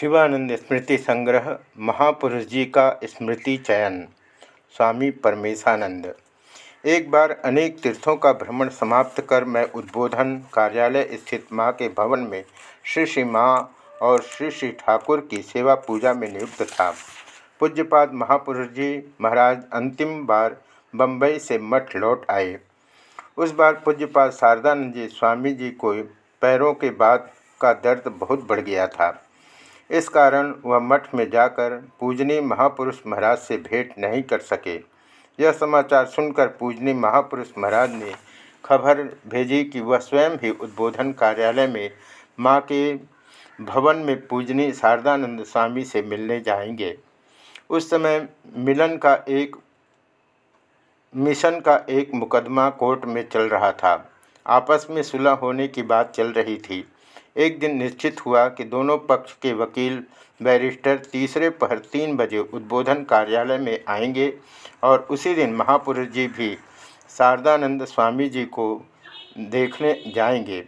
शिवानंद स्मृति संग्रह, महापुरुष जी का स्मृति चयन, स्वामी परमेशानंद। एक बार अनेक तीर्थों का भ्रमण समाप्त कर मैं उद्बोधन कार्यालय स्थित माँ के भवन में श्री श्री माँ और श्री श्री ठाकुर की सेवा पूजा में नियुक्त था। पूज्यपाद महापुरुष जी महाराज अंतिम बार बम्बई से मठ लौट आए। उस बार पूज्यपाद शारदानंद जी स्वामी जी को पैरों के बाद का दर्द बहुत बढ़ गया था। इस कारण वह मठ में जाकर पूजनी महापुरुष महाराज से भेंट नहीं कर सके। यह समाचार सुनकर पूजनी महापुरुष महाराज ने खबर भेजी कि वह स्वयं ही उद्बोधन कार्यालय में माँ के भवन में पूजनी शारदानंद स्वामी से मिलने जाएँगे। उस समय मिलन का एक, मिशन का एक मुकदमा कोर्ट में चल रहा था। आपस में सुलह होने की बात चल रही थी। एक दिन निश्चित हुआ कि दोनों पक्ष के वकील बैरिस्टर तीसरे पहर तीन बजे उद्बोधन कार्यालय में आएँगे और उसी दिन महापुरुष जी भी शारदानंद स्वामी जी को देखने जाएँगे।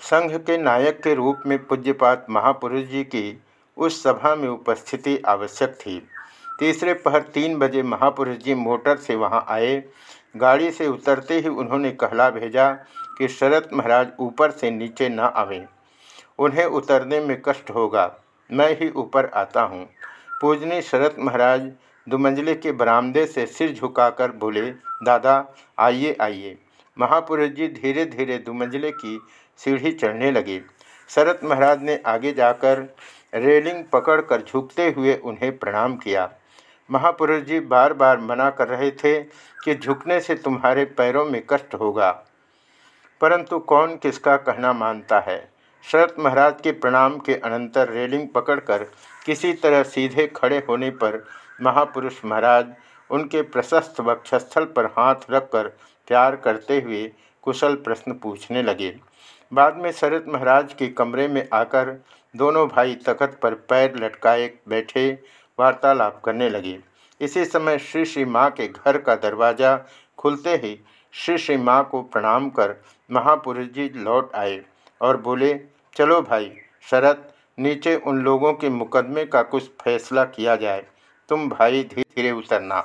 संघ के नायक के रूप में पूज्यपात महापुरुष जी की उस सभा में उपस्थिति आवश्यक थी। तीसरे पहर तीन बजे महापुरुष जी मोटर से वहाँ आए। गाड़ी से उतरते ही उन्होंने कहला भेजा कि शरत महाराज ऊपर से नीचे न आवें। उन्हें उतरने में कष्ट होगा। मैं ही ऊपर आता हूँ। पूजनी शरत महाराज दुमंजले के बरामदे से सिर झुकाकर बोले, दादा, आइए आइए। महापुरुष जी धीरे धीरे दुमंजले की सीढ़ी चढ़ने लगे। शरत महाराज ने आगे जाकर रेलिंग पकड़कर झुकते हुए उन्हें प्रणाम किया। महापुरुष जी बार बार मना कर रहे थे कि झुकने से तुम्हारे पैरों में कष्ट होगा। परंतु कौन किसका कहना मानता है? शरत महाराज के प्रणाम के अनंतर रेलिंग पकड़कर किसी तरह सीधे खड़े होने पर महापुरुष महाराज उनके प्रशस्त वक्षस्थल पर हाथ रखकर प्यार करते हुए कुशल प्रश्न पूछने लगे। बाद में शरत महाराज के कमरे में आकर दोनों भाई तखत पर पैर लटकाए बैठे वार्तालाप करने लगे। इसी समय श्री श्री माँ के घर का दरवाज़ा खुलते ही श्री श्री माँ को प्रणाम कर महापुरुष जी लौट आए और बोले, चलो भाई, शरत, नीचे उन लोगों के मुकदमे का कुछ फैसला किया जाए। तुम भाई धीरे धीरे उतरना।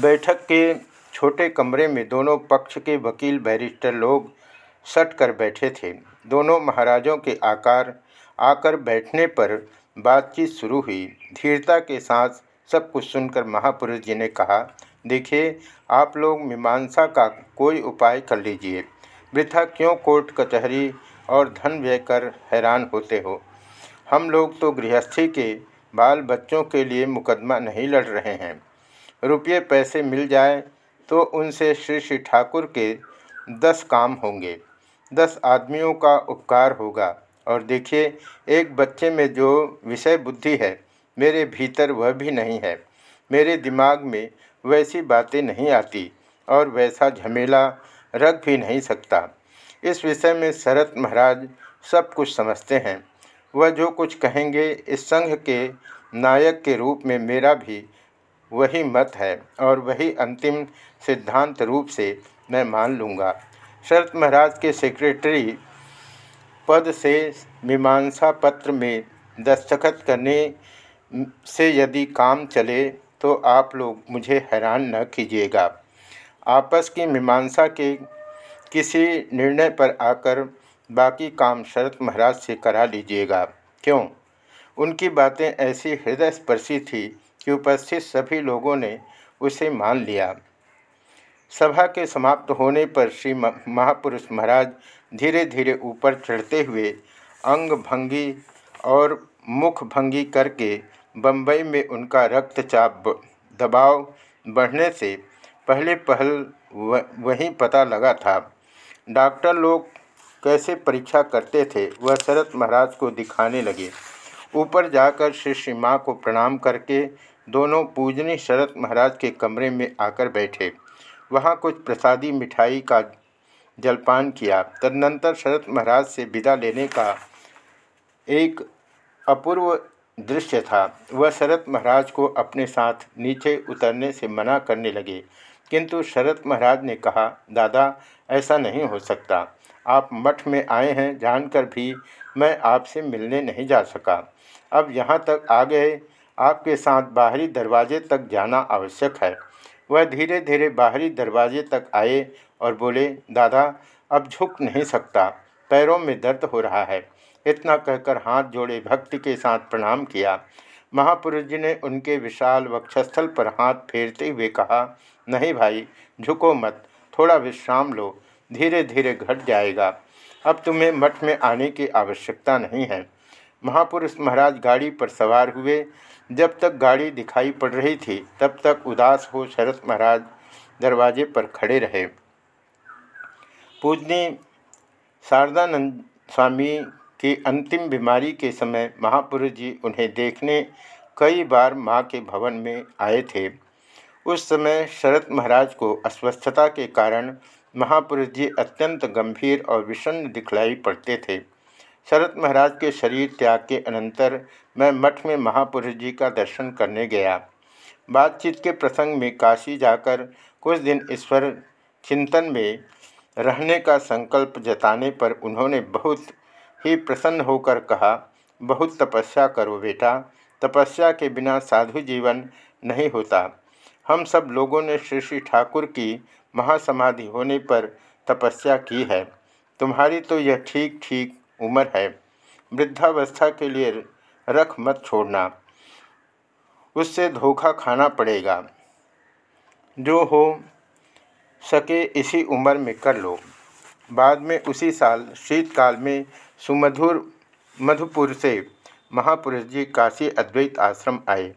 बैठक के छोटे कमरे में दोनों पक्ष के वकील बैरिस्टर लोग सट कर बैठे थे। दोनों महाराजों के आकार आकर बैठने पर बातचीत शुरू हुई। धीरता के साथ सब कुछ सुनकर महापुरुष जी ने कहा देखिए, आप लोग मीमांसा का कोई उपाय कर लीजिए। वृथा क्यों कोर्ट, कचहरी और धन व्यय कर हैरान होते हो? हम लोग तो गृहस्थी के बाल बच्चों के लिए मुकदमा नहीं लड़ रहे हैं। रुपये पैसे मिल जाए तो उनसे श्री श्री ठाकुर के दस काम होंगे। दस आदमियों का उपकार होगा। और देखिए, एक बच्चे में जो विषय बुद्धि है, मेरे भीतर वह भी नहीं है। मेरे दिमाग में वैसी बातें नहीं आती और वैसा झमेला रख भी नहीं सकता। इस विषय में शरत महाराज सब कुछ समझते हैं। वह जो कुछ कहेंगे इस संघ के नायक के रूप में मेरा भी वही मत है और वही अंतिम सिद्धांत रूप से मैं मान लूँगा। शरत महाराज के सेक्रेटरी पद से मीमांसा पत्र में दस्तखत करने से यदि काम चले तो आप लोग मुझे हैरान न कीजिएगा। आपस की मीमांसा के किसी निर्णय पर आकर बाकी काम शरत महाराज से करा लीजिएगा। क्यों? उनकी बातें ऐसी हृदय स्पर्शी थी कि उपस्थित सभी लोगों ने उसे मान लिया। सभा के समाप्त होने पर श्री महापुरुष महाराज धीरे धीरे ऊपर चढ़ते हुए अंग भंगी और मुख भंगी करके बम्बई में उनका रक्तचाप दबाव बढ़ने से पहले पहल वहीं पता लगा था। डॉक्टर लोग कैसे परीक्षा करते थे, वह शरत महाराज को दिखाने लगे। ऊपर जाकर श्री श्री माँ को प्रणाम करके दोनों पूजनी शरत महाराज के कमरे में आकर बैठे। वहाँ कुछ प्रसादी मिठाई का जलपान किया। तदनंतर शरत महाराज से विदा लेने का एक अपूर्व दृश्य था। वह शरत महाराज को अपने साथ नीचे उतरने से मना करने लगे। किंतु शरत महाराज ने कहा, दादा, ऐसा नहीं हो सकता। आप मठ में आए हैं जानकर भी मैं आपसे मिलने नहीं जा सका। अब यहाँ तक आ गए, आपके साथ बाहरी दरवाजे तक जाना आवश्यक है। वह धीरे धीरे बाहरी दरवाजे तक आए और बोले, दादा, अब झुक नहीं सकता। पैरों में दर्द हो रहा है। इतना कहकर हाथ जोड़े भक्ति के साथ प्रणाम किया। महापुरुष जी ने उनके विशाल वक्षस्थल पर हाथ फेरते हुए कहा, नहीं भाई, झुको मत, थोड़ा विश्राम लो धीरे धीरे घट जाएगा। अब तुम्हें मठ में आने की आवश्यकता नहीं है। महापुरुष महाराज गाड़ी पर सवार हुए। जब तक गाड़ी दिखाई पड़ रही थी, तब तक उदास हो शरद महाराज दरवाजे पर खड़े रहे। पूजनी शारदानंद स्वामी की अंतिम बीमारी के समय महापुरुष जी उन्हें देखने कई बार माँ के भवन में आए थे। उस समय शरद महाराज को अस्वस्थता के कारण महापुरुष जी अत्यंत गंभीर और विषन्न दिखलाई पड़ते थे। शरद महाराज के शरीर त्याग के अनंतर मैं मठ में महापुरुष जी का दर्शन करने गया। बातचीत के प्रसंग में काशी जाकर कुछ दिन ईश्वर चिंतन में रहने का संकल्प जताने पर उन्होंने बहुत ही प्रसन्न होकर कहा, बहुत तपस्या करो बेटा। तपस्या के बिना साधु जीवन नहीं होता। हम सब लोगों ने श्री श्री ठाकुर की महासमाधि होने पर तपस्या की है। तुम्हारी तो यह ठीक ठीक उम्र है। वृद्धावस्था के लिए रख मत छोड़ना। उससे धोखा खाना पड़ेगा। जो हो सके इसी उम्र में कर लो। बाद में उसी साल, शीतकाल में सुमधुर मधुपुर से महापुरुष जी काशी अद्वैत आश्रम आए।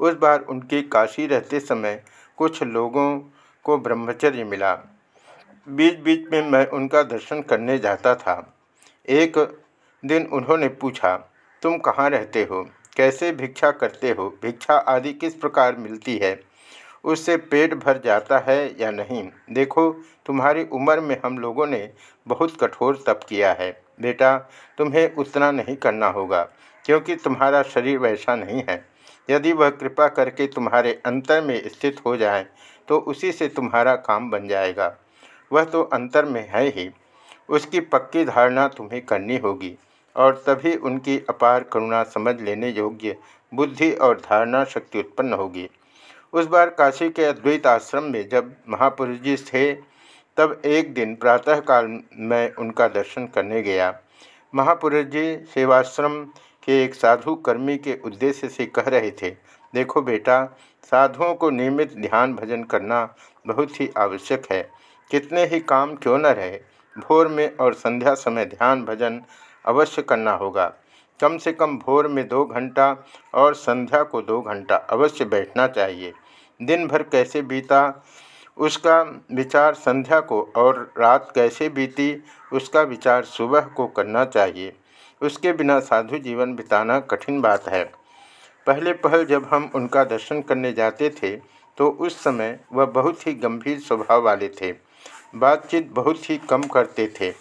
उस बार उनकी काशी रहते समय कुछ लोगों को ब्रह्मचर्य मिला। बीच बीच में मैं उनका दर्शन करने जाता था। एक दिन उन्होंने पूछा, तुम कहाँ रहते हो? कैसे भिक्षा करते हो? भिक्षा आदि किस प्रकार मिलती है? उससे पेट भर जाता है या नहीं? देखो, तुम्हारी उम्र में हम लोगों ने बहुत कठोर तप किया है। बेटा, तुम्हें उतना नहीं करना होगा, क्योंकि तुम्हारा शरीर वैसा नहीं है। यदि वह कृपा करके तुम्हारे अंतर में स्थित हो जाए तो उसी से तुम्हारा काम बन जाएगा। वह तो अंतर में है ही। उसकी पक्की धारणा तुम्हें करनी होगी, और तभी उनकी अपार करुणा समझ लेने योग्य बुद्धि और धारणा शक्ति उत्पन्न होगी। उस बार काशी के अद्वैत आश्रम में जब महापुरुष जी थे, तब एक दिन प्रातःकाल मैं उनका दर्शन करने गया। महापुरुष जी सेवाश्रम के एक साधु कर्मी के उद्देश्य से कह रहे थे, देखो बेटा, साधुओं को नियमित ध्यान भजन करना बहुत ही आवश्यक है। कितने ही काम क्यों न रहे, भोर में और संध्या समय ध्यान भजन अवश्य करना होगा। कम से कम भोर में दो घंटा और संध्या को दो घंटा अवश्य बैठना चाहिए। दिन भर कैसे बीता, उसका विचार संध्या को और रात कैसे बीती, उसका विचार सुबह को करना चाहिए। उसके बिना साधु जीवन बिताना कठिन बात है। पहले पहल जब हम उनका दर्शन करने जाते थे तो उस समय वह बहुत ही गंभीर स्वभाव वाले थे। बातचीत बहुत ही कम करते थे।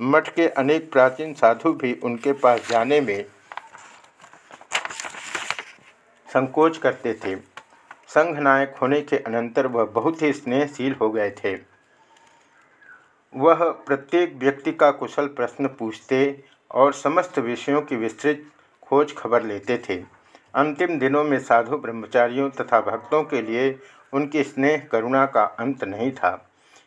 मठ के अनेक प्राचीन साधु भी उनके पास जाने में संकोच करते थे। संघ नायक होने के अनंतर वह बहुत ही स्नेहशील हो गए थे। वह प्रत्येक व्यक्ति का कुशल प्रश्न पूछते और समस्त विषयों की विस्तृत खोज खबर लेते थे। अंतिम दिनों में साधु ब्रह्मचारियों तथा भक्तों के लिए उनकी स्नेह करुणा का अंत नहीं था।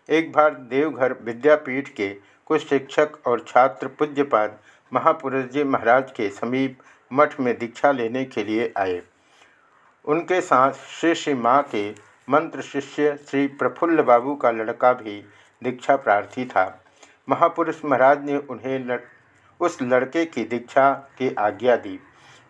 एक बार देवघर विद्यापीठ के कुछ शिक्षक और छात्र पूज्यपाद महापुरुष जी महाराज के समीप मठ में दीक्षा लेने के लिए आए। उनके साथ श्री श्री माँ के मंत्र शिष्य श्री प्रफुल्ल बाबू का लड़का भी दीक्षा प्रार्थी था। महापुरुष महाराज ने उन्हें लड़, उस लड़के की दीक्षा की आज्ञा दी।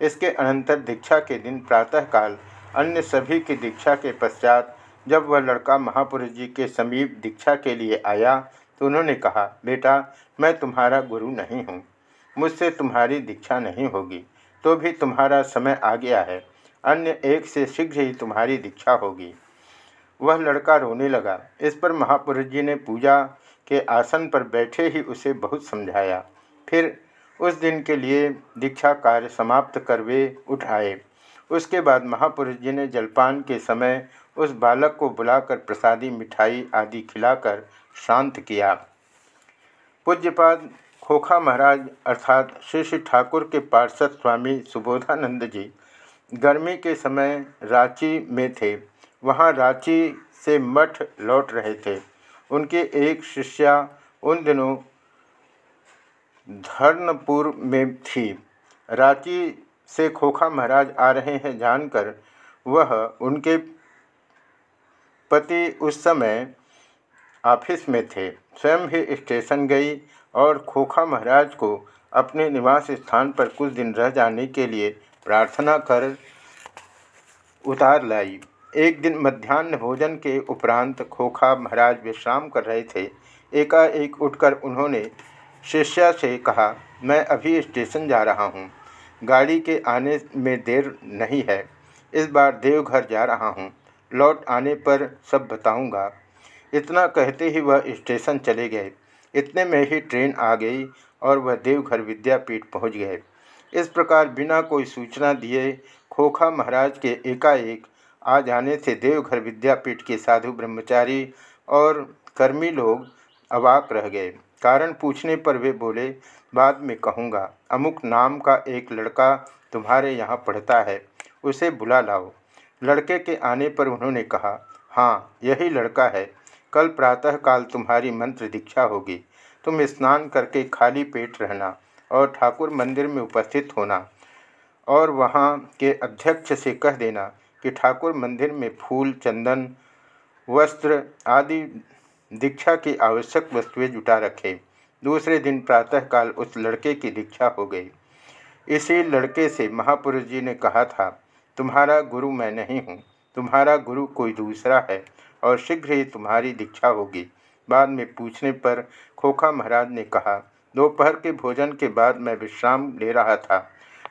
इसके अनंतर दीक्षा के दिन प्रातःकाल अन्य सभी की दीक्षा के पश्चात जब वह लड़का महापुरुष जी के समीप दीक्षा के लिए आया तो उन्होंने कहा बेटा मैं तुम्हारा गुरु नहीं हूँ। मुझसे तुम्हारी दीक्षा नहीं होगी तो भी तुम्हारा समय आ गया है। अन्य एक से शीघ्र ही तुम्हारी दीक्षा होगी। वह लड़का रोने लगा। इस पर महापुरुष जी ने पूजा के आसन पर बैठे ही उसे बहुत समझाया। फिर उस दिन के लिए दीक्षा कार्य समाप्त कर वे उठ आए। उसके बाद महापुरुष जी ने जलपान के समय उस बालक को बुलाकर प्रसादी, मिठाई आदि खिलाकर शांत किया। पूज्यपाद खोखा महाराज अर्थात श्री श्री ठाकुर के पार्षद स्वामी सुबोधानंद जी गर्मी के समय रांची में थे। वहाँ रांची से मठ लौट रहे थे। उनके एक शिष्या उन दिनों धर्नपुर में थी। रांची से खोखा महाराज आ रहे हैं जानकर वह उनके पति उस समय ऑफ़िस में थे। स्वयं ही स्टेशन गई और खोखा महाराज को अपने निवास स्थान पर कुछ दिन रह जाने के लिए प्रार्थना कर उतार लाई। एक दिन मध्यान्ह भोजन के उपरांत खोखा महाराज विश्राम कर रहे थे। एकाएक उठकर उन्होंने शिष्या से कहा, मैं अभी स्टेशन जा रहा हूँ। गाड़ी के आने में देर नहीं है। इस बार देवघर जा रहा हूँ। लौट आने पर सब बताऊँगा इतना कहते ही वह स्टेशन चले गए। इतने में ही ट्रेन आ गई और वह देवघर विद्यापीठ पहुँच गए। इस प्रकार बिना कोई सूचना दिए खोखा महाराज के एकाएक आ जाने से देवघर विद्यापीठ के साधु ब्रह्मचारी और कर्मी लोग अवाक रह गए। कारण पूछने पर वे बोले, बाद में कहूँगा, अमुक नाम का एक लड़का तुम्हारे यहाँ पढ़ता है, उसे बुला लाओ। लड़के के आने पर उन्होंने कहा हाँ यही लड़का है, कल प्रातःकाल तुम्हारी मंत्र दीक्षा होगी, तुम स्नान करके खाली पेट रहना। और ठाकुर मंदिर में उपस्थित होना और वहाँ के अध्यक्ष से कह देना कि ठाकुर मंदिर में फूल, चंदन, वस्त्र आदि दीक्षा की आवश्यक वस्तुएँ जुटा रखे। दूसरे दिन प्रातःकाल उस लड़के की दीक्षा हो गई। इसी लड़के से महापुरुष जी ने कहा था, तुम्हारा गुरु मैं नहीं हूँ, तुम्हारा गुरु कोई दूसरा है और शीघ्र ही तुम्हारी दीक्षा होगी। बाद में पूछने पर खोखा महाराज ने कहा दोपहर के भोजन के बाद मैं विश्राम ले रहा था।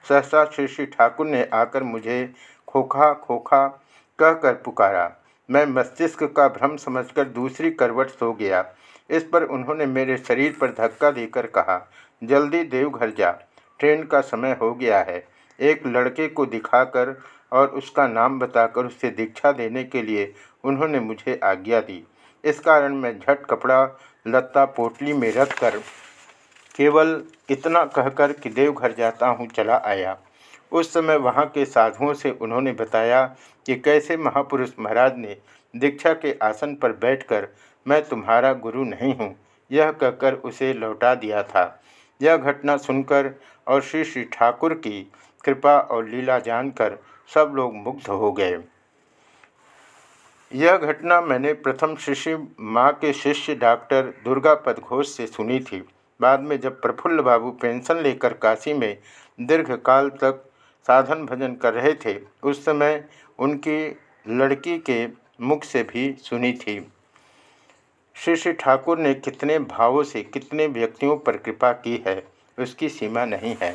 सहसा श्री श्री ठाकुर ने आकर मुझे खोखा खोखा कहकर पुकारा। मैं मस्तिष्क का भ्रम समझकर दूसरी करवट सो गया। इस पर उन्होंने मेरे शरीर पर धक्का देकर कहा, जल्दी देवघर जा। ट्रेन का समय हो गया है। एक लड़के को दिखाकर और उसका नाम बताकर उसे दीक्षा देने के लिए उन्होंने मुझे आज्ञा दी। इस कारण मैं झट कपड़ा, लत्ता, पोटली में रख कर केवल इतना कहकर कि देवघर जाता हूँ, चला आया। उस समय वहाँ के साधुओं से उन्होंने बताया कि कैसे महापुरुष महाराज ने दीक्षा के आसन पर बैठकर, मैं तुम्हारा गुरु नहीं हूँ। यह कहकर उसे लौटा दिया था। यह घटना सुनकर और श्री श्री ठाकुर की कृपा और लीला जानकर सब लोग मुग्ध हो गए। यह घटना मैंने प्रथम शिष्य माँ के शिष्य डॉक्टर दुर्गापद घोष से सुनी थी। बाद में जब प्रफुल्ल बाबू पेंशन लेकर काशी में दीर्घकाल तक साधन भजन कर रहे थे, उस समय उनकी लड़की के मुख से भी सुनी थी। श्री श्री ठाकुर ने कितने भावों से कितने व्यक्तियों पर कृपा की है, उसकी सीमा नहीं है।